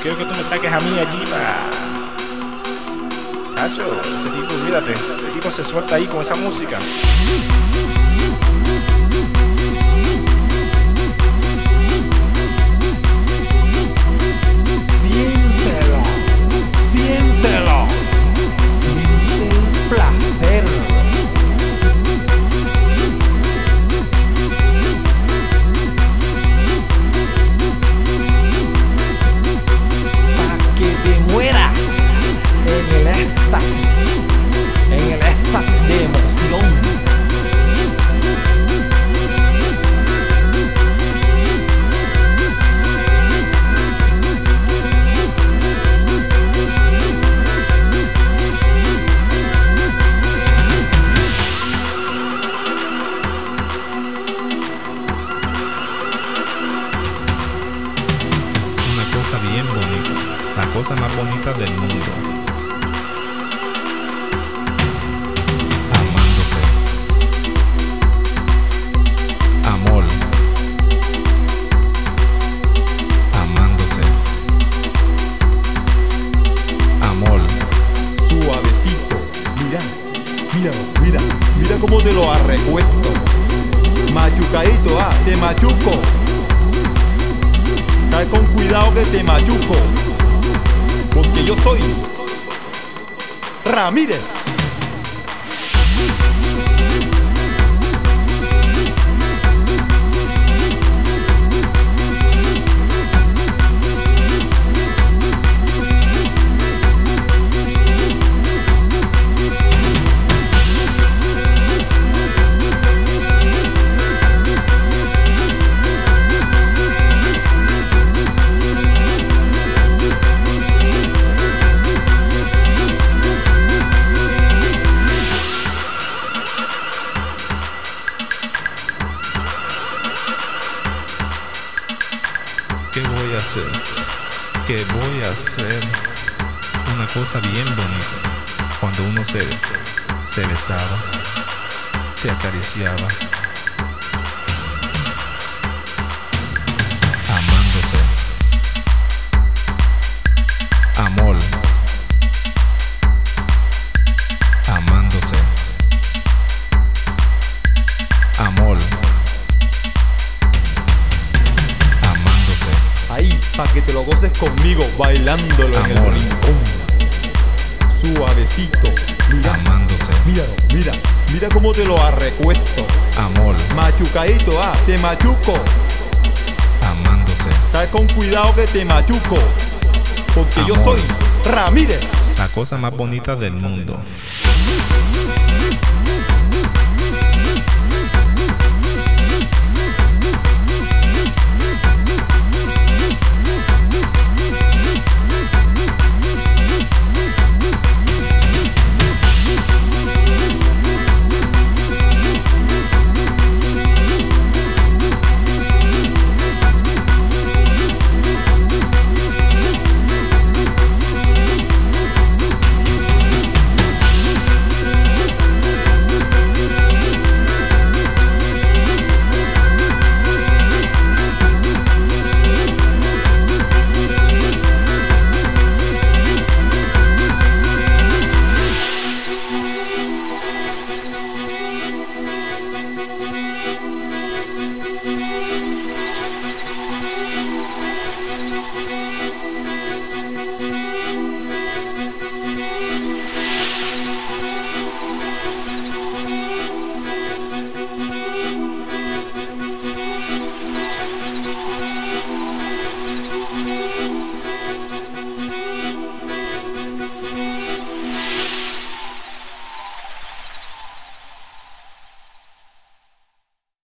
Quiero que tú me saques a mí allí para. Chacho, ese tipo, olvídate. Ese tipo se suelta ahí con esa música. Siéntelo, siéntelo, siente el placer. Bien bonita. La cosa más bonita del mundo. Amándose. Amor. Amándose. Amor. Suavecito, mira, mira, mira, mira cómo te lo arrecuesto. Machucadito, ah, te machuco. Cae con cuidado que te machuco. Porque yo soy Ramírez. ¿Qué voy a hacer? Que voy a hacer una cosa bien bonita. Cuando uno se, se besaba, se acariciaba. Que te lo goces conmigo, bailándolo en el Amor. rincón. Suavecito, mira, Amándose. míralo, mira, mira cómo te lo arrecuesto. Amor. Machucadito, ah, te machuco. Amándose. Cae con cuidado que te machuco. Porque yo Amor. soy Ramírez. La cosa más bonita del mundo.